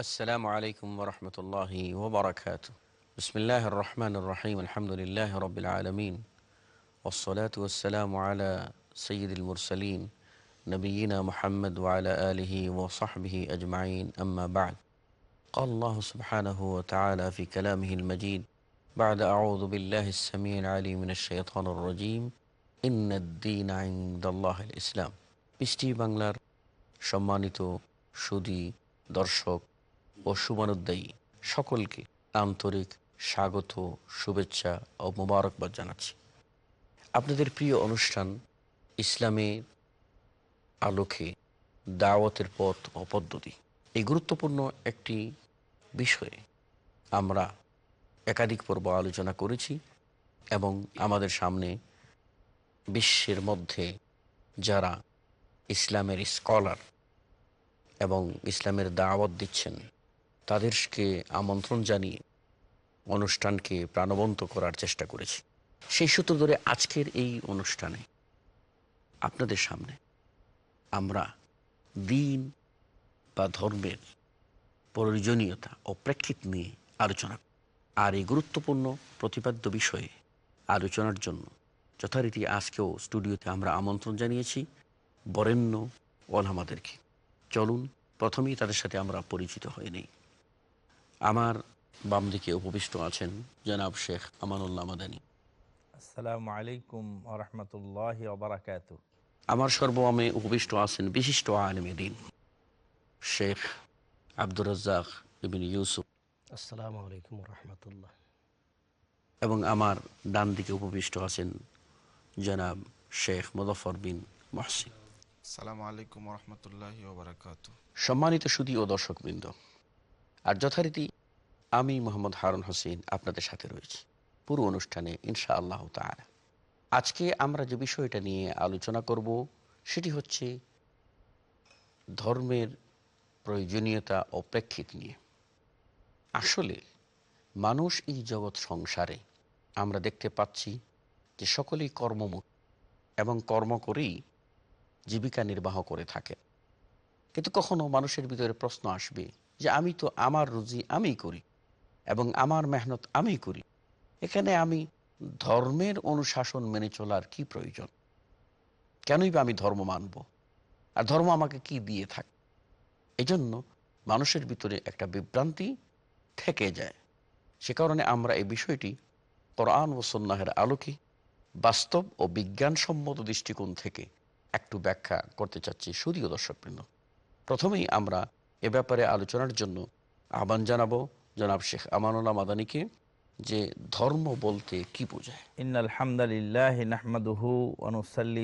السلام عليكم ورحمة الله وبركاته بسم الله الرحمن الرحيم الحمد لله رب العالمين والصلاة والسلام على سيد المرسلين نبينا محمد وعلى آله وصحبه أجمعين أما بعد قال الله سبحانه وتعالى في كلامه المجيد بعد أعوذ بالله السميع العليم من الشيطان الرجيم إن الدين عند الله الإسلام বৃষ্টি বাংলার সম্মানিত সুদী দর্শক ও শুভানুদ্দায়ী সকলকে আন্তরিক স্বাগত, শুভেচ্ছা ও মোবারকবাদ জানাচ্ছি। আপনাদের প্রিয় অনুষ্ঠান ইসলামের আলোকে দাওয়াতের পথ ও পদ্ধতি। এই গুরুত্বপূর্ণ একটি বিষয়ে আমরা একাধিক পর্ব আলোচনা করেছি এবং আমাদের সামনে বিশ্বের মধ্যে যারা ইসলামের স্কলার এবং ইসলামের দাওয়াত দিচ্ছেন তাদেরকে আমন্ত্রণ জানিয়ে অনুষ্ঠানকে প্রাণবন্ত করার চেষ্টা করেছি। সেই সূত্র ধরে আজকের এই অনুষ্ঠানে আপনাদের সামনে আমরা দিন বা ধর্মের প্রয়োজনীয়তা ও প্রেক্ষিত নিয়ে আলোচনা আর এই গুরুত্বপূর্ণ প্রতিপাদ্য বিষয়ে আলোচনার জন্য যথারীতি আজকেও স্টুডিওতে আমরা আমন্ত্রণ জানিয়েছি বরেণ্য ওলামাদেরকে। চলুন, প্রথমেই তাদের সাথে আমরা পরিচিত হয়ে নেই। আমার বাম দিকে উপবিষ্ট আছেন জনাব শেখ আমানুল্লাহ মাদানী। আসসালামু আলাইকুম আরহামতুল্লাহ ওবরাকাত আমার সর্বমে উপবিষ্ট আছেন বিশিষ্ট আলমী দিন শেখ আব্দুর রাজ্জাক বিন ইউসুফ। আসসালামু আলাইকুম রহমতুল্লাহ। এবং আমার ডান দিকে উপবিষ্ট আছেন জনাব শেখ মুজফর বিন মহসিন। সালামু আলাইকুম রহমতুল্লাহ ওবরাকাত সম্মানিত সুদী ও দর্শকবৃন্দ আর যথারীতি আমি মোহাম্মদ হারুন হোসেন আপনাদের সাথে রয়েছি পুরো অনুষ্ঠানে ইনশা আল্লাহ আজকে আমরা যে বিষয়টা নিয়ে আলোচনা করব সেটি হচ্ছে ধর্মের প্রয়োজনীয়তা ও প্রেক্ষিত নিয়ে। আসলে মানুষ এই জগৎ সংসারে আমরা দেখতে পাচ্ছি যে সকলেই কর্মমুখ এবং কর্ম করেই জীবিকা নির্বাহ করে থাকে। কিন্তু কখনো মানুষের ভিতরে প্রশ্ন আসবে যে আমি তো আমার রুজি আমিই করি এবং আমার মেহনত আমিই করি। এখানে আমি ধর্মের অনুশাসন মেনে চলার কি প্রয়োজন? কেনই বা আমি ধর্ম মানব? আর ধর্ম আমাকে কি দিয়ে থাকে? এজন্য মানুষের ভিতরে একটা বিভ্রান্তি থেকে যায়। সে কারণে আমরা এই বিষয়টি কোরআন ও সন্ন্যাহের আলোকে বাস্তব ও বিজ্ঞানসম্মত দৃষ্টিকোণ থেকে একটু ব্যাখ্যা করতে চাচ্ছি। সুদীয় দর্শকবৃন্দ, প্রথমেই আমরা এ ব্যাপারে আলোচনার জন্য আহ্বান জানাব জনাব শেখ আমানুল্লাহ মাদানিকে যে ধর্ম বলতে কি বোঝায়। অনুসাল্লি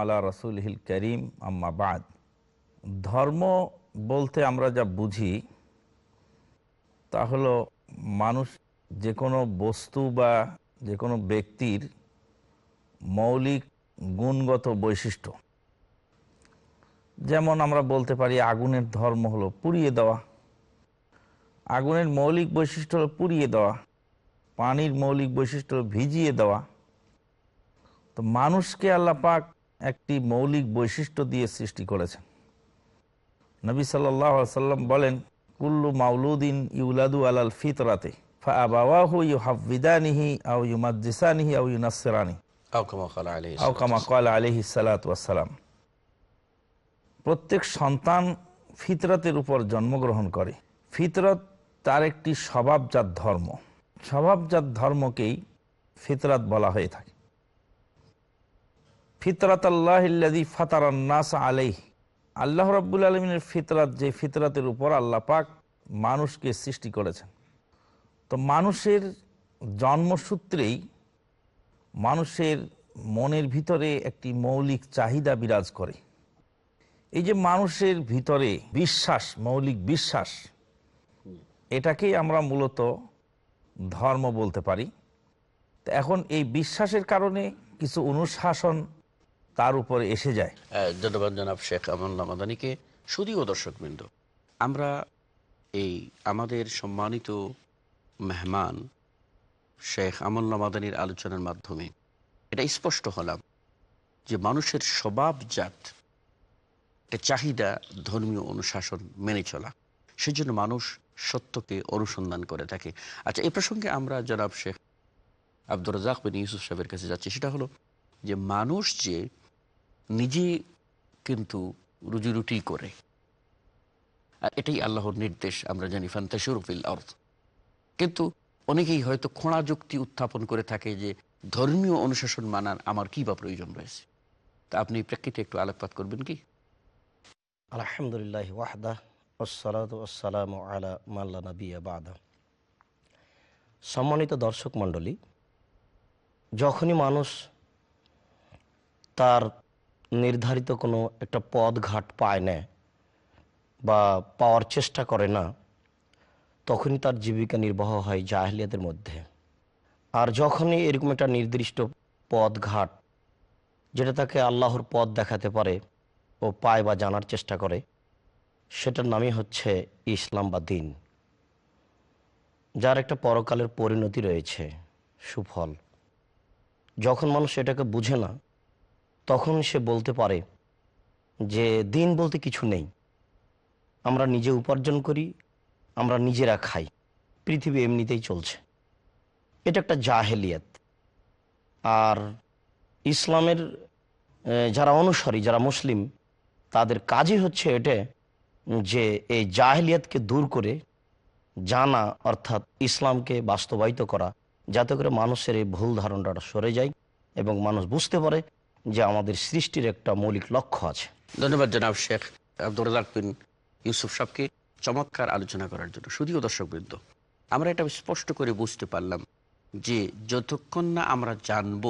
আলা রসুলহিল করিম, আম্মা বাদ। ধর্ম বলতে আমরা যা বুঝি, তা হলো মানুষ যে কোনো বস্তু বা যে কোনো ব্যক্তির মৌলিক গুণগত বৈশিষ্ট্য। যেমন আমরা বলতে পারি আগুনের ধর্ম হলো পুড়িয়ে দেওয়া। আগুনের মৌলিক বৈশিষ্ট্য হলো পুড়িয়ে দেওয়া। পানির মৌলিক বৈশিষ্ট্য হলো ভিজিয়ে দেওয়া। তো মানুষকে আল্লাহ পাক একটি মৌলিক বৈশিষ্ট্য দিয়ে সৃষ্টি করেছেন। নবী সাল্লাহ সাল্লাম বলেন কুল্লু মাউলুদ্দিন ইউলাদু আলাল ফিতরাতে ফাবাহু ইউ হাফিদানিহি আউ কামা সালাতাম প্রত্যেক সন্তান ফিতরতের উপর জন্মগ্রহণ করে। ফিতরত তার একটি স্বভাবজাত ধর্ম। স্বভাবজাত ধর্মকেই ফিতরাত বলা হয়ে থাকে। ফিতরাত আল্লাহ ফাতারান্নাস আলাই আল্লাহ রাব্বুল আলমিনের ফিতরাত যে ফিতরাতের উপর আল্লাহ পাক মানুষকে সৃষ্টি করেছেন। তো মানুষের জন্মসূত্রেই মানুষের মনের ভিতরে একটি মৌলিক চাহিদা বিরাজ করে। এই যে মানুষের ভিতরে বিশ্বাস, মৌলিক বিশ্বাস, এটাকেই আমরা মূলত ধর্ম বলতে পারি। এখন এই বিশ্বাসের কারণে কিছু অনুশাসন তার উপরে এসে যায়। ধন্যবাদ জনাব শেখ আমল্লা মাদানিকে শুধুও দর্শকবৃন্দ, আমরা এই আমাদের সম্মানিত মেহমান শেখ আমল্লা মাদানির আলোচনার মাধ্যমে এটা স্পষ্ট হলাম যে মানুষের স্বভাবজাত একটা চাহিদা ধর্মীয় অনুশাসন মেনে চলা। সেজন্য মানুষ সত্যকে অনুসন্ধান করে থাকে। আচ্ছা এই প্রসঙ্গে আমরা জনাব শেখ আব্দুর রাজাক বিন ইউসুফ সাহেবের কাছে যাচ্ছি। সেটা হলো যে মানুষ যে নিজে কিন্তু রুজি রুটি করে, আর এটাই আল্লাহর নির্দেশ, আমরা জানি ফান্তাসুর ফিল অর্থ কিন্তু অনেকেই হয়তো খোঁড়া যুক্তি উত্থাপন করে থাকে যে ধর্মীয় অনুশাসন মানার আমার কি বা প্রয়োজন রয়েছে? তা আপনি প্রেক্ষিতে একটু আলোকপাত করবেন কি? আলহামদুলিল্লাহ ওয়াহদা ওসালাত আলা মাল্লা নবিয়া বাদা। সম্মানিত দর্শক মণ্ডলী, যখনই মানুষ তার নির্ধারিত কোনো একটা পদ ঘাট পায় না বা পাওয়ার চেষ্টা করে না, তখনই তার জীবিকা নির্বাহ হয় জাহেলিয়াদের মধ্যে। আর যখনই এরকম একটা নির্দিষ্ট পদ ঘাট, যেটা তাকে আল্লাহর পথ দেখাতে পারে ও পায় বা জানার চেষ্টা করে, সেটার নামই হচ্ছে ইসলাম বা দিন যার একটা পরকালের পরিণতি রয়েছে, সুফল। যখন মানুষ এটাকে বুঝে না তখন সে বলতে পারে যে, দিন বলতে কিছু নেই। আমরা নিজে উপার্জন করি, আমরা নিজেরা খাই। পৃথিবী এমনিতেই চলছে। এটা একটা জাহেলিয়াত। আর ইসলামের যারা অনুসারী, যারা মুসলিম তাদের কাজই হচ্ছে এটা যে এই জাহেলিয়াতকে দূর করে জানা, অর্থাৎ ইসলামকে বাস্তবায়িত করা, যাতে করে মানুষের এই ভুল ধারণাটা সরে যায় এবং মানুষ বুঝতে পারে যে আমাদের সৃষ্টির একটা মৌলিক লক্ষ্য আছে। ধন্যবাদ জনাব শেখ আব্দুর ইউসুফ সাহেবকে চমৎকার আলোচনা করার জন্য। শুধুও দর্শকবৃন্দ, আমরা এটা স্পষ্ট করে বুঝতে পারলাম যে যতক্ষণ না আমরা জানব,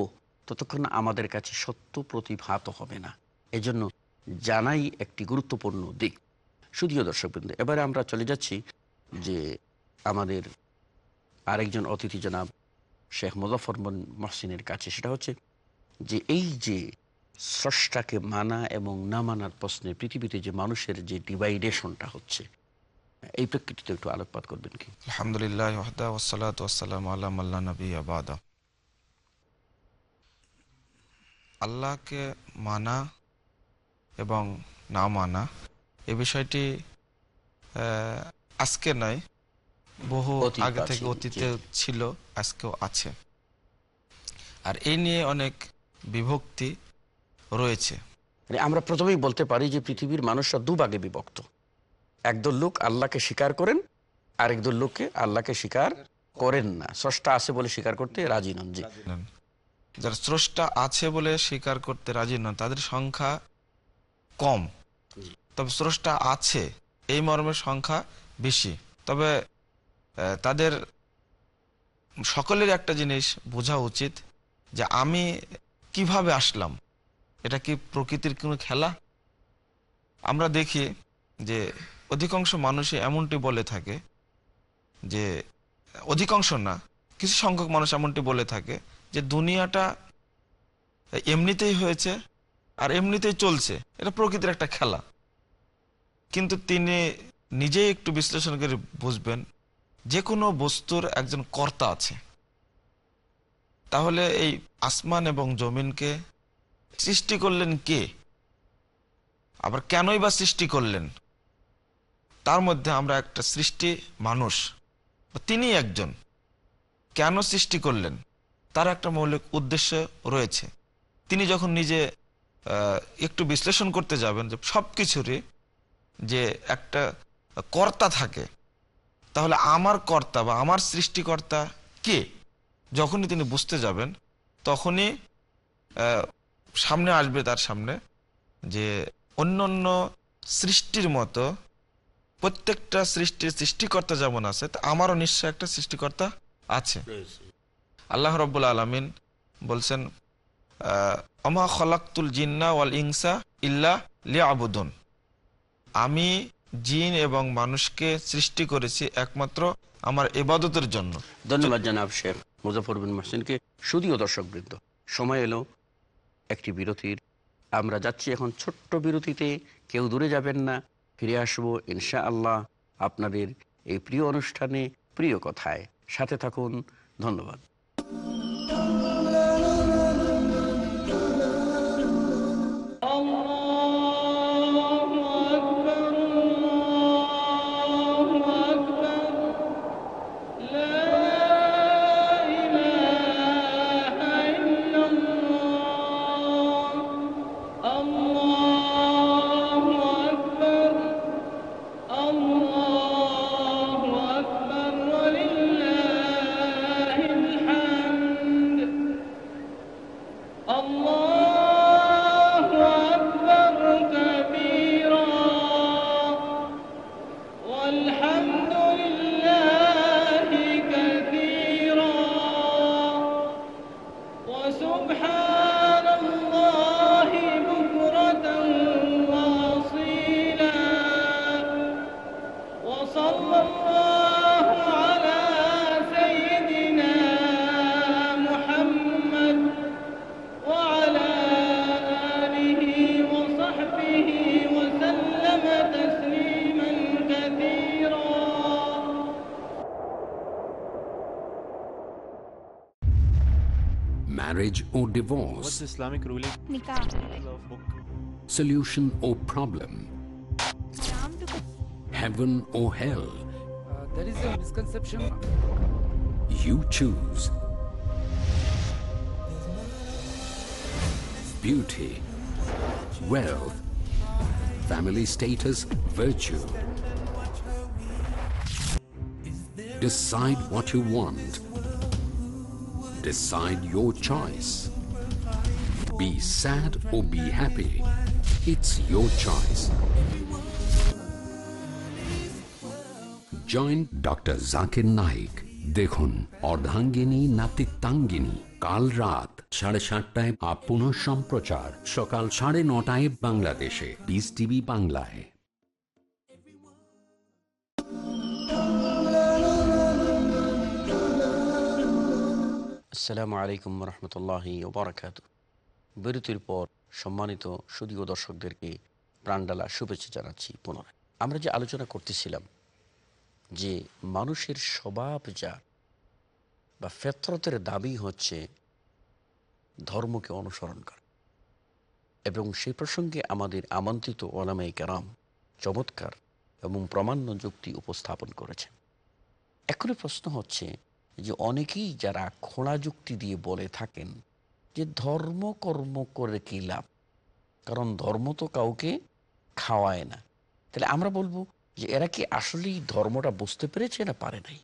ততক্ষণ আমাদের কাছে সত্য প্রতিভাত হবে না। এজন্য জানাই একটি গুরুত্বপূর্ণ দিক। শুধুও দর্শকবৃন্দ, এবারে আমরা চলে যাচ্ছি যে আমাদের আরেকজন অতিথি জনাব শেখ মুজফর বিন মহসিনের কাছে। সেটা হচ্ছে যে এই যে স্রষ্টাকে মানা এবং না মানার প্রশ্নে পৃথিবীতে যে মানুষের যে ডিভাইডেশনটা হচ্ছে, এই প্রেক্ষিতে একটু আলোকপাত করবেন কি? আলহামদুলিল্লাহ আল্লাহকে মানা এবং না মানা। এ বিষয়টি আহ, আজকে নয় বহু আগে থেকে অতীতে ছিল আজকেও আছে। আর এই নিয়ে অনেক বিভক্তি রয়েছে। মানে আমরা প্রথমেই বলতে পারি যে পৃথিবীর মানুষরা দুভাগে বিভক্ত। একদল লোক আল্লাহকে স্বীকার করেন আরেকদল লোককে আল্লাহকে স্বীকার করেন না। স্রষ্টা আছে বলে স্বীকার করতে রাজি নন জি। যারা স্রষ্টা আছে বলে স্বীকার করতে রাজি নন তাদের সংখ্যা কম। তবে স্রষ্টা আছে, এই মর্মের সংখ্যা বেশি। তবে তাদের সকলের একটা জিনিস বোঝা উচিত যে আমি কীভাবে আসলাম। এটা কি প্রকৃতির কোনো খেলা? আমরা দেখি যে অধিকাংশ মানুষই এমনটি বলে থাকে যে, অধিকাংশ না, কিছু সংখ্যক মানুষ এমনটি বলে থাকে যে, দুনিয়াটা এমনিতেই হয়েছে আর এমনিতেই চলছে। এটা প্রকৃতির একটা খেলা। কিন্তু তিনি নিজেই একটু বিশ্লেষণ করে বুঝবেন যে কোনো বস্তুর একজন কর্তা আছে। তাহলে এই আসমান এবং জমিনকে সৃষ্টি করলেন কে? আবার কেনই বা সৃষ্টি করলেন? তার মধ্যে আমরা একটা সৃষ্টি মানুষ তিনি একজন। কেন সৃষ্টি করলেন? তার একটা মৌলিক উদ্দেশ্য রয়েছে। তিনি যখন নিজে একটু বিশ্লেষণ করতে যাবেন যে সব কিছুরই যে একটা কর্তা থাকে তাহলে আমার কর্তা বা আমার সৃষ্টিকর্তা কে? যখনই তিনি বুঝতে যাবেন তখনই সামনে আসবে তার সামনে যে অন্য অন্য সৃষ্টির মতো প্রত্যেকটা সৃষ্টির সৃষ্টিকর্তা যেমন আছে তা আমারও নিশ্চয় একটা সৃষ্টিকর্তা আছে। আল্লাহ রব্বুল আলমিন বলছেন অমা খলাক্তুল জিন্না ওয়াল ইনসা ইল্লা লিয়াবুদুন। আমি জিন এবং মানুষকে সৃষ্টি করেছি একমাত্র আমার এবাদতের জন্য। ধন্যবাদ জানাব শেখ মুজাফর বিন মহসিনকে। শুধুও দর্শকবৃন্দ সময় এলো, একটি বিরতির। আমরা যাচ্ছি এখন ছোট্ট বিরতিতে, কেউ দূরে যাবেন না, ফিরে আসব ইনশা আল্লাহ আপনাদের এই প্রিয় অনুষ্ঠানে, প্রিয় কথায়। সাথে থাকুন, ধন্যবাদ। Divorce? What's Islamic ruling Nikah. Solution or problem? Heaven or hell? Uh, there is a misconception You choose. Beauty, wealth, family status, virtue. Decide what you want. Decide your choice. Be sad or be happy. It's your choice. Joint doctor Zakir Naik দেখুন অর্ধাঙ্গিনী নাতিত্বাঙ্গিনী কাল রাত সাড়ে সাতটায় up পুনঃ সম্প্রচার। সকাল সাড়ে নটায় বাংলাদেশে। পিস টিভি বাংলায়। আসসালামু আলাইকুম রহমতুল্লাহি ওবরাকাত বিরতির পর সম্মানিত সুদীয় দর্শকদেরকে প্রাণডালা শুভেচ্ছা জানাচ্ছি পুনরায়। আমরা যে আলোচনা করতেছিলাম যে মানুষের স্বভাব যা বা ফেতরতের দাবি হচ্ছে ধর্মকে অনুসরণ করা। এবং সেই প্রসঙ্গে আমাদের আমন্ত্রিত ওলামাই কেরাম চমৎকার এবং প্রমাণ্য যুক্তি উপস্থাপন করেছেন। এখনই প্রশ্ন হচ্ছে যে অনেকেই যারা খোঁড়া যুক্তি দিয়ে বলে থাকেন যে ধর্ম কর্ম করে কি লাভ? কারণ ধর্ম তো কাউকে খাওয়ায় না। তাহলে আমরা বলব যে এরা কি আসলেই ধর্মটা বুঝতে পেরেছে না পারে নাই?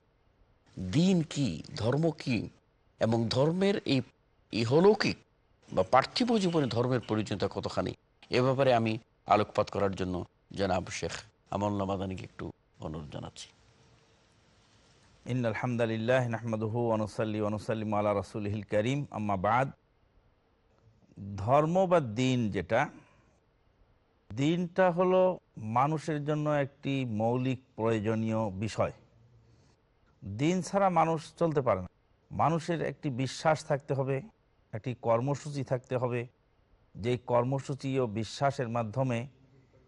দিন কি, ধর্ম কি? এবং ধর্মের এই ইহলৌকিক বা পার্থিব জীবনে ধর্মের প্রয়োজনীয়তা কতখানি? এ ব্যাপারে আমি আলোকপাত করার জন্য জনাব শেখ আমল্লা মাদানিকে একটু অনুরোধ জানাচ্ছি। ইন আলহামদুলিল্লাহ নাহমাদুহু অনুসাল্লি অনুসাল্লিম আলা রসুলহিল করিম। আম্মা বাদ। ধর্ম বা দিন যেটা, দিনটা হলো মানুষের জন্য একটি মৌলিক প্রয়োজনীয় বিষয়। দিন ছাড়া মানুষ চলতে পারে না। মানুষের একটি বিশ্বাস থাকতে হবে, একটি কর্মসূচি থাকতে হবে। যেই কর্মসূচি ও বিশ্বাসের মাধ্যমে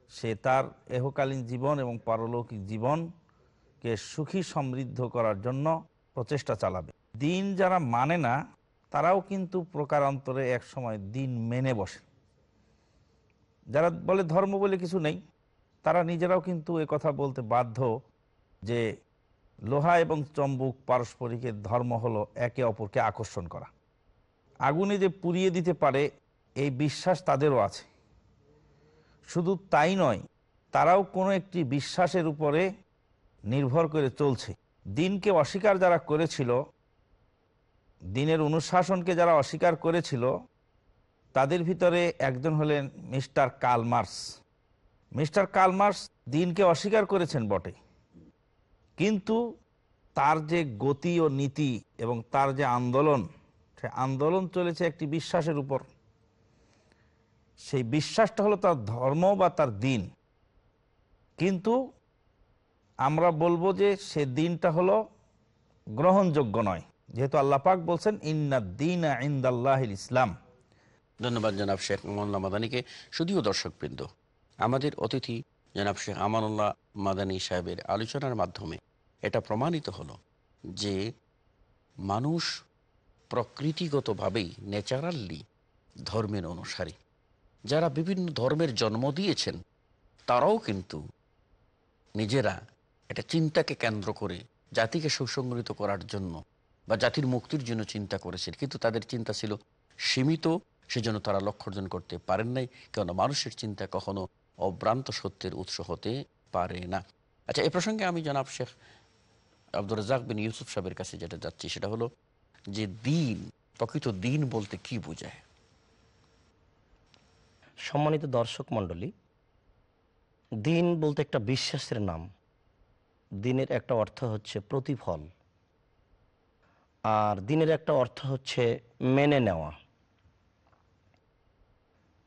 সে তার এহকালীন জীবন এবং পারলৌকিক জীবনকে সুখী সমৃদ্ধ করার জন্য প্রচেষ্টা চালাবে। দিন যারা মানে না তারাও কিন্তু প্রকারান্তরে এক সময় দিন মেনে বসে। যারা বলে ধর্ম বলে কিছু নেই, তারা নিজেরাও কিন্তু এ কথা বলতে বাধ্য যে লোহা এবং চম্বুক পারস্পরিকের ধর্ম হলো একে অপরকে আকর্ষণ করা। আগুনে যে পুড়িয়ে দিতে পারে, এই বিশ্বাস তাদেরও আছে। শুধু তাই নয়, তারাও কোনো একটি বিশ্বাসের উপরে নির্ভর করে চলছে। দিনকে অস্বীকার যারা করেছিল দিনের অনুশাসনকে যারা অস্বীকার করেছিল, তাদের ভিতরে একজন হলেন মিস্টার কালমার্স মিস্টার কালমার্স দিনকে অস্বীকার করেছেন বটে। কিন্তু তার যে গতি ও নীতি এবং তার যে আন্দোলন, সে আন্দোলন চলেছে একটি বিশ্বাসের উপর। সেই বিশ্বাসটা হলো তার ধর্ম বা তার দিন। কিন্তু আমরা বলব যে সে দিনটা হলো গ্রহণযোগ্য নয়। যেহেতু আল্লাহ পাক বলছেন ইন্না দিন ইন্দাল্লাহ ইসলাম। ধন্যবাদ জনাব শেখ মোহাম্মদ মাদানীকে। শুধুও দর্শকবৃন্দ, আমাদের অতিথি জনাব শেখ আমানুল্লাহ মাদানী সাহেবের আলোচনার মাধ্যমে এটা প্রমাণিত হলো যে মানুষ প্রকৃতিগতভাবেই ন্যাচারালি ধর্মের অনুসারী। যারা বিভিন্ন ধর্মের জন্ম দিয়েছেন, তারাও কিন্তু নিজেরা এটা চিন্তাকে কেন্দ্র করে জাতিকে সুসংগঠিত করার জন্য বা জাতির মুক্তির জন্য চিন্তা করেছেন। কিন্তু তাদের চিন্তা ছিল সীমিত, সেজন্য তারা লক্ষ্য অর্জন করতে পারেন নাই, কেননা মানুষের চিন্তা কখনো অভ্রান্ত সত্যের উৎস হতে পারে না। আচ্ছা এ প্রসঙ্গে আমি জনাব শেখ আব্দুর রাজাক বিন ইউসুফ সাহেবের কাছে যেটা যাচ্ছি, সেটা হলো যে দিন, প্রকৃত দিন বলতে কি বোঝায়? সম্মানিত দর্শক মণ্ডলী, দিন বলতে একটা বিশ্বাসের নাম। দিনের একটা অর্থ হচ্ছে প্রতিফল। আর দিনের একটা অর্থ হচ্ছে মেনে নেওয়া।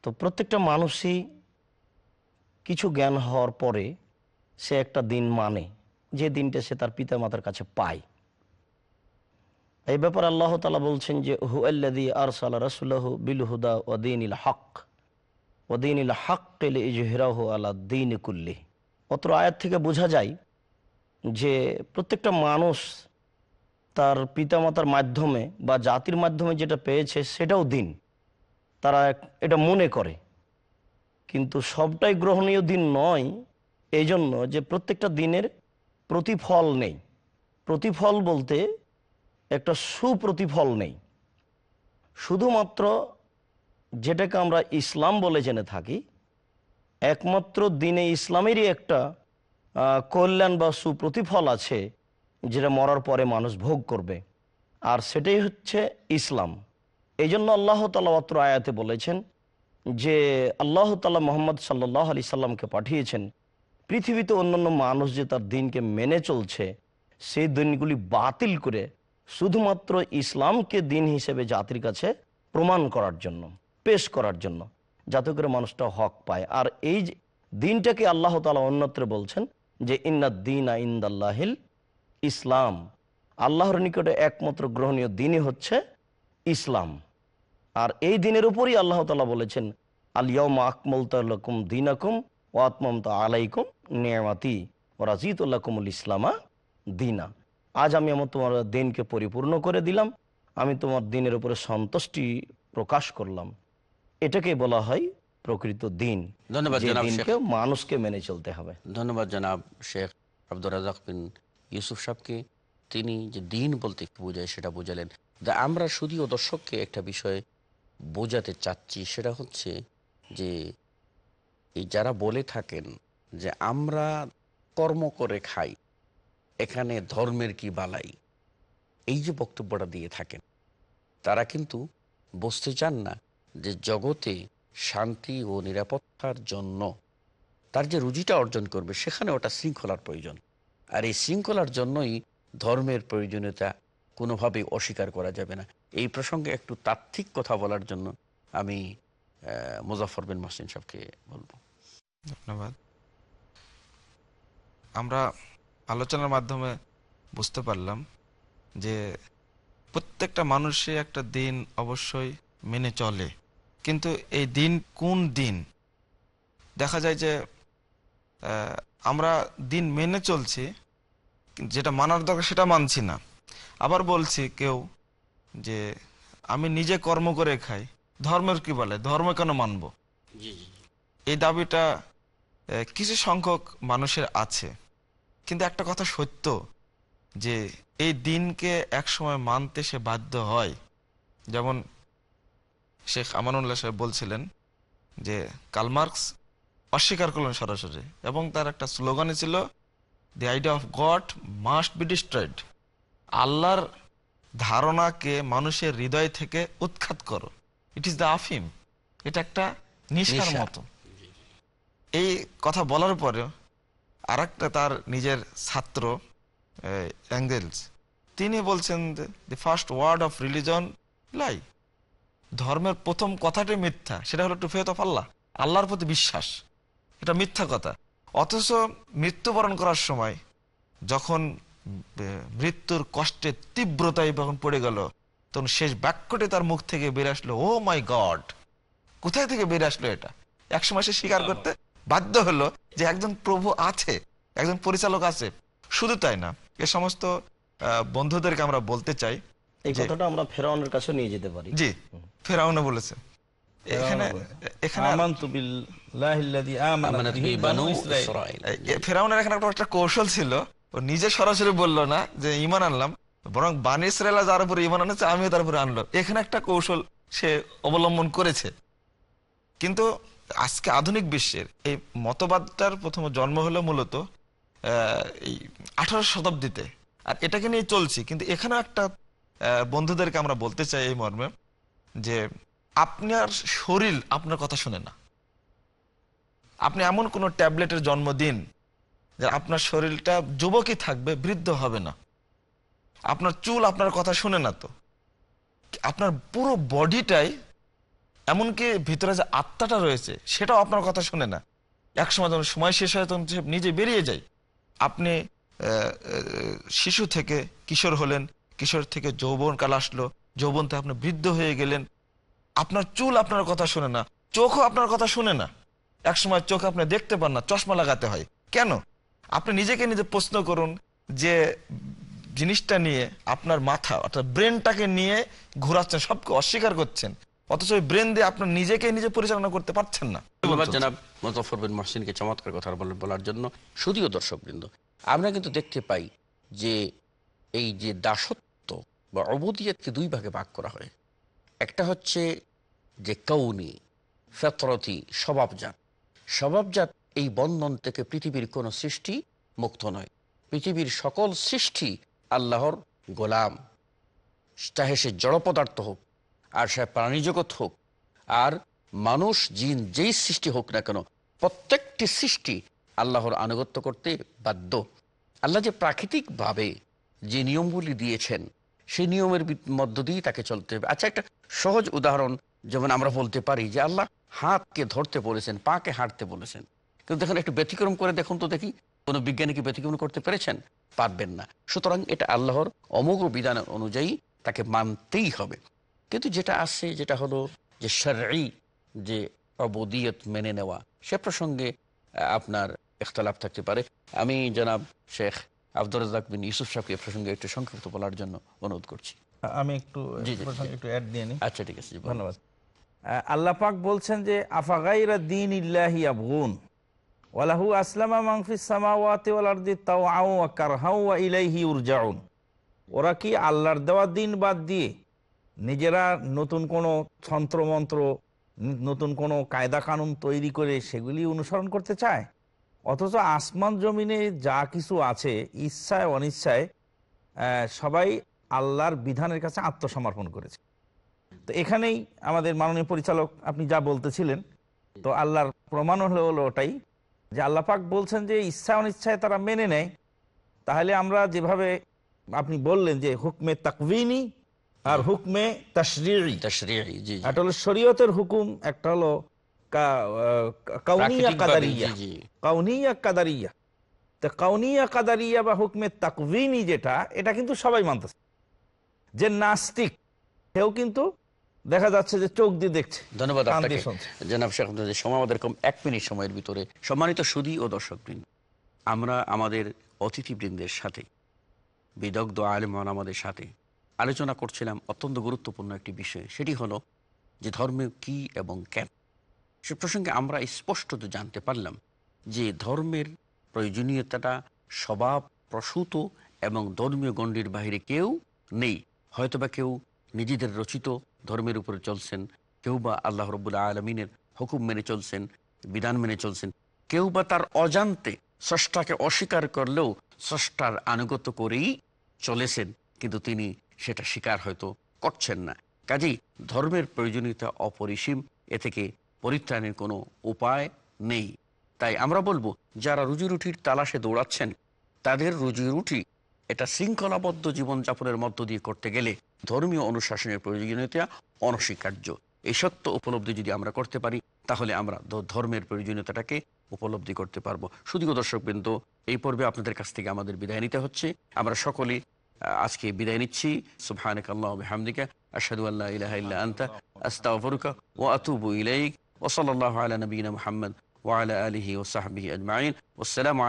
তো প্রত্যেকটা মানুষই কিছু জ্ঞান হওয়ার পরে সে একটা দিন মানে যে দিনটা সে তার পিতা মাতার কাছে পায়। এই ব্যাপারে আল্লাহ তালা বলছেন যে হু হুয়াল্লাদি আরসাল রসুল্লাহ বিল হুদা ওদিন ইল হক ওদিন ইল হক ইজহিরাহ আলা দিন কুল্লি। অত্র আয়াত থেকে বোঝা যায় যে প্রত্যেকটা মানুষ তার পিতামাতার মাধ্যমে বা জাতির মাধ্যমে যেটা পেয়েছে সেটাও দিন। তারা এটা মনে করে। কিন্তু সবটাই গ্রহণীয় দিন নয় এই জন্য যে প্রত্যেকটা দিনের প্রতিফল নেই। প্রতিফল বলতে একটা সুপ্রতিফল নেই। শুধুমাত্র যেটাকে আমরা ইসলাম বলে জেনে থাকি, একমাত্র দিনে ইসলামেরই একটা কল্যাণ বা সুপ্রতিফল আছে যেটা মরার পরে মানুষ ভোগ করবে। আর সেটাই হচ্ছে ইসলাম। এই জন্য আল্লাহ তালা অত্র আয়াতে বলেছেন যে, আল্লাহ তালা মোহাম্মদ সাল্লাহ আলি সাল্লামকে পাঠিয়েছেন, পৃথিবীতে অন্যান্য মানুষ যে তার দিনকে মেনে চলছে, সেই দিনগুলি বাতিল করে শুধুমাত্র ইসলামকে দিন হিসেবে জাতির কাছে প্রমাণ করার জন্য, পেশ করার জন্য, যাতে করে মানুষটা হক পায়। আর এই দিনটাকে আল্লাহ তালা অন্যত্র বলছেন যে ইন্না দিন ইন্দাল্লাহিল ইসলাম। আল্লাহর নিকটে একমাত্র গ্রহণীয় দিনই হচ্ছে ইসলাম। আর এই দিনের উপরই আল্লাহ তালা বলেছেন আলিয়ম আকমল তাল্লাকুম দিনাকুম ও আত্মম আলাইকুম নিয়ামাতি ও রাজিতুল্লাকুমুল ইসলামা দিনা। আজ আমি আমার তোমার দিনকে পরিপূর্ণ করে দিলাম। আমি তোমার দিনের উপরে সন্তুষ্টি প্রকাশ করলাম। এটাকে বলা হয় প্রকৃত দিন। ধন্যবাদ মানুষকে মেনে চলতে হবে। ধন্যবাদ জনাব শেখ আব্দুর রাজাক বিন ইউসুফ সাহকে তিনি যে দিন বলতে কি বোঝায় সেটা বোঝালেন। আমরা শুধুও দর্শককে একটা বিষয় বোঝাতে চাচ্ছি, সেটা হচ্ছে যে এই যারা বলে থাকেন যে আমরা কর্ম করে খাই, এখানে ধর্মের কি বালাই, এই যে বক্তব্যটা দিয়ে থাকেন, তারা কিন্তু বুঝতে চান না যে জগতে শান্তি ও নিরাপত্তার জন্য তার যে রুজিটা অর্জন করবে, সেখানে ওটা শৃঙ্খলার প্রয়োজন। আর এই শৃঙ্খলার জন্যই ধর্মের প্রয়োজনীয়তা কোনোভাবেই অস্বীকার করা যাবে না। এই প্রসঙ্গে একটু তাত্ত্বিক কথা বলার জন্য আমি মুজাফর বিন মাসিন সাহেবকে বলব। ধন্যবাদ। আমরা আলোচনার মাধ্যমে বুঝতে পারলাম যে প্রত্যেকটা মানুষই একটা দিন অবশ্যই মেনে চলে। কিন্তু এই দিন কোন দিন? দেখা যায় যে আমরা দিন মেনে চলছি যেটা মানার দরকার সেটা মানছি না। আবার বলছি কেউ যে আমি নিজে কর্ম করে খাই ধর্মের কি বলে? ধর্ম কেন মানব? এই দাবিটা কিছু সংখ্যক মানুষের আছে। কিন্তু একটা কথা সত্য যে এই দিনকে একসময় মানতে সে বাধ্য হয়। যেমন শেখ আমানুল্লাহ সাহেব বলছিলেন যে কালমার্কস অস্বীকার করলেন সরাসরি। এবং তার একটা স্লোগানই ছিল the idea of God must be destroyed আল্লাহর ধারণাকে মানুষের হৃদয় থেকে উৎখাত করো। ইট ইজ দ্য আফিম এটা একটা নেশার নেশা। মতো। এই কথা বলার পরেও আর তার নিজের ছাত্র অ্যাঙ্গেলস তিনি বলছেন the first word of religion lie ধর্মের প্রথম কথাটাই মিথ্যা সেটা হলো টু ফেথ অফ আল্লাহ আল্লাহর প্রতি বিশ্বাস। এটা মিথ্যা কথা। অথচ মৃত্যুবরণ করার সময় যখন মৃত্যুর কষ্টের তীব্রতায় যখন পড়ে গেল তখন শেষ বাক্যটি তার মুখ থেকে বেরিয়ে আসলো ও মাই গড কোথায় থেকে বেরিয়ে আসলো এটা? একসময় সে স্বীকার করতে বাধ্য হলো যে একজন প্রভু আছে একজন পরিচালক আছে। শুধু তাই না এ সমস্ত বন্ধুদেরকে আমরা বলতে চাই এই কথাটা আমরা ফেরাউনের কাছে নিয়ে যেতে পারি। জি ফেরাউনে বলেছে। ফেরাউনের এখানে একটা একটা কৌশল ছিল। ও নিজে সরাসরি বলল না যে ইমান আনলাম বরং বানি ইসরায়েলা যার উপরে ইমান আনেছে আমিও তার উপরে আনলো। এখানে একটা কৌশল সে অবলম্বন করেছে। কিন্তু আজকে আধুনিক বিশ্বের এই মতবাদটার প্রথম জন্ম হলো মূলত আহ, এই আঠারো শতাব্দীতে। আর এটাকে নিয়ে চলছি। কিন্তু এখানে একটা আহ, বন্ধুদেরকে আমরা বলতে চাই এই মর্মে যে আপনার শরীর আপনার কথা শুনে না। আপনি এমন কোনো ট্যাবলেটের জন্ম দিন যে আপনার শরীরটা যুবকই থাকবে, বৃদ্ধ হবে না। আপনার চুল আপনার কথা শুনে না তো। আপনার পুরো বডিটাই এমনকি ভিতরে যে আত্মাটা রয়েছে, সেটাও আপনার কথা শুনে না। এক সময় যখন সময় শেষ হয়, তখন নিজে বেরিয়ে যায়। আপনি শিশু থেকে কিশোর হলেন, কিশোর থেকে যৌবন কাল আসলো, যৌবন থেকে আপনি বৃদ্ধ হয়ে গেলেন। আপনার চুল আপনার কথা শুনে না, চোখও আপনার কথা শুনে না। এক সময় চোখ আপনি দেখতে পান না, চশমা লাগাতে হয়। কেন? আপনি নিজেকে নিজে প্রশ্ন করুন যে জিনিসটা নিয়ে আপনার মাথা অর্থাৎ ব্রেনটাকে নিয়ে ঘোরাচ্ছেন, সবকে অস্বীকার করছেন, অথচ ওই ব্রেন দিয়ে আপনার নিজেকে নিজে পরিচালনা করতে পারছেন না। মোজাফর বিন মহসিনকে চমৎকার কথা বল- বলার জন্য। শুধুও দর্শকবৃন্দ, আমরা কিন্তু দেখতে পাই যে এই যে দাসত্ব বা অবদিয়তকে দুই ভাগে ভাগ করা হয়। একটা হচ্ছে যে কৌনি, ফেতরতি স্বভাবজাত। স্বভাবজাত এই বন্ধন থেকে পৃথিবীর কোনো সৃষ্টি মুক্ত নয়। পৃথিবীর সকল সৃষ্টি আল্লাহর গোলাম। চাহে সে জড় পদার্থ হোক, আর সে প্রাণীজগৎ হোক, আর মানুষ, জিন যেই সৃষ্টি হোক না কেন, প্রত্যেকটি সৃষ্টি আল্লাহর আনুগত্য করতে বাধ্য। আল্লাহ যে প্রাকৃতিকভাবে যে নিয়মগুলি দিয়েছেন, সেই নিয়মের মধ্য দিয়ে তাকে চলতে হবে। আচ্ছা একটা সহজ উদাহরণ যেমন আমরা বলতে পারি যে আল্লাহ হাতকে ধরতে বলেছেন পাকে হাঁটতে বলেছেন। কিন্তু দেখুন একটু ব্যতিক্রম করে দেখুন তো দেখি কোনো বিজ্ঞানী কি ব্যতিক্রম করতে পেরেছেন? পারবেন না। সুতরাং এটা আল্লাহর অমোঘ বিধান অনুযায়ী তাকে মানতেই হবে। কিন্তু যেটা আছে যেটা হলো যে সারি যে অবদিয়ত মেনে নেওয়া সে প্রসঙ্গে আপনার ইখতলাফ থাকতে পারে। আমি জনাব শেখ আব্দুর রাজাক বিন ইউসুফ সাহেবকে প্রসঙ্গে একটু সংক্ষিপ্ত বলার জন্য অনুরোধ করছি। আমি একটু। একটু অ্যাড দিয়ে নিই। আচ্ছা ঠিক আছে ধন্যবাদ। আল্লাহ পাক বলছেন যে আফাগাইরা দিন ইল্লাহি আবগুন ওয়ালাহু আসলামা মাংফিস সামাওয়াতি ওয়াল আরদি তাওআউ ওয়া কারহাউ ওয়া ইলাইহি উরজাউন ওরা কি আল্লাহর দেওয়া দিন বাদ দিয়ে নিজেরা নতুন কোনো তন্ত্রমন্ত্র ন- নতুন কোনো কায়দা কানুন তৈরি করে সেগুলি অনুসরণ করতে চায়? অথচ আসমান জমিনে যা কিছু আছে, ইচ্ছায়, অনিচ্ছায় সবাই আল্লাহর বিধানের কাছে আত্মসমর্পণ করেছে। তো এখানেই আমাদের মাননীয় পরিচালক আপনি যা বলতেছিলেন তো আল্লাহর প্রমাণ হলো হলো ওটাই যে আল্লাহ পাক বলছেন যে ইচ্ছা অনিচ্ছায় তারা মেনে নেয়। তাহলে আমরা যেভাবে আপনি বললেন যে হুকমে তাকবিনী আর হুকমে জি। হলো শরীয়তের হুকুম একটা হলো কা- আহ, কাউনিয়া কাদারিয়া। জি, জি। কাউনিয়া কাদারিয়া। তো কাউনিয়া কাদারিয়া বা হুকমে তাকবিনী যেটা এটা কিন্তু সবাই মানতেছে। যে নাস্তিক সেও কিন্তু দেখা যাচ্ছে যে চোখ দিয়ে দেখছে। ধন্যবাদ আপনাকে। জনাব শেখ আপনাদের সময় আমাদের কম এক মিনিট সময়ের ভিতরে সম্মানিত সুদী ও দর্শকবৃন্দ আমরা আমাদের অতিথিবৃন্দের সাথে বিদগ্ধ আলেমান আমাদের সাথে আলোচনা করছিলাম অত্যন্ত গুরুত্বপূর্ণ একটি বিষয় সেটি হলো যে ধর্ম কি এবং কেন? সে প্রসঙ্গে আমরা স্পষ্টত জানতে পারলাম যে ধর্মের প্রয়োজনীয়তাটা স্বভাব প্রসূত এবং ধর্মীয় গণ্ডির বাইরে কেউ নেই। হয়তোবা কেউ নিজেদের রচিত ধর্মের উপরে চলছেন, কেউ বা আল্লাহ রবুল্লা আলমিনের হুকুম মেনে চলছেন, বিধান মেনে চলছেন, কেউ বা তার অজান্তে স্রষ্টাকে অস্বীকার করলেও স্রষ্টার আনুগত্য করেই চলেছেন, কিন্তু তিনি সেটা স্বীকার হয়তো করছেন না। কাজেই ধর্মের প্রয়োজনীয়তা অপরিসীম, এ থেকে পরিত্রাণের কোনো উপায় নেই। তাই আমরা বলব, যারা রুজি রুটির তালাশে দৌড়াচ্ছেন, তাদের রুজি রুটি এটা শৃঙ্খলাবদ্ধ জীবনযাপনের মধ্য দিয়ে করতে গেলে ধর্মীয় অনুশাসনের প্রয়োজনীয়তা অনস্বীকার্য। এই সত্য উপলব্ধি যদি আমরা করতে পারি, তাহলে আমরা ধর্মের প্রয়োজনীয়তাটাকে উপলব্ধি করতে পারব। শুধু দর্শক বিন্দু এই পর্বে আপনাদের কাছ থেকে আমাদের বিদায় নিতে হচ্ছে। আমরা সকলে আজকে বিদায় নিচ্ছি। সুবহানাক আল্লাহ বিহামদিকা। আশহাদু আল্লা ইলাহা ইল্লা আনতা। আস্তাগফিরুকা ওয়া আতুবু ইলাইক। ওয়া সাল্লাল্লাহু আলা নবিয়িনা মুহাম্মদ ওয়া আলা আলিহি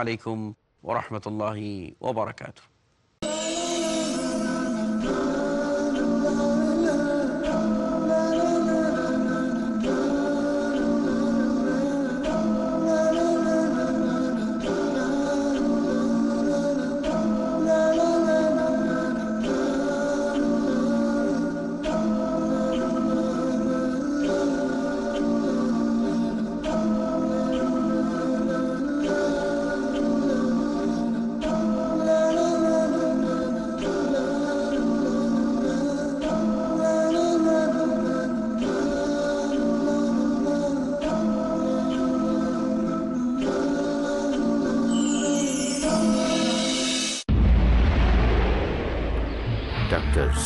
আলাইকুম ওয়া রাহমাতুল্লাহি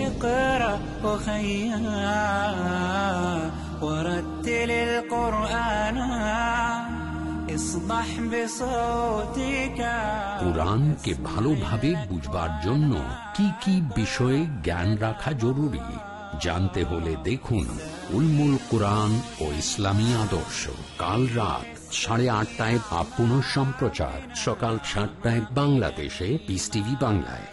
اقرأ وخيا ورتل القرآن اصبح بصوتك কোরআনকে ভালোভাবে বুঝবার জন্য কি কি বিষয়ে জ্ঞান রাখা জরুরি জানতে হলে দেখুন উলমুল কোরআন ও ইসলামী আদর্শ কাল রাত সাড়ে আটটায় আপন সম্প্রচার সকাল সাতটায় বাংলাদেশে পিস টিভি বাংলায়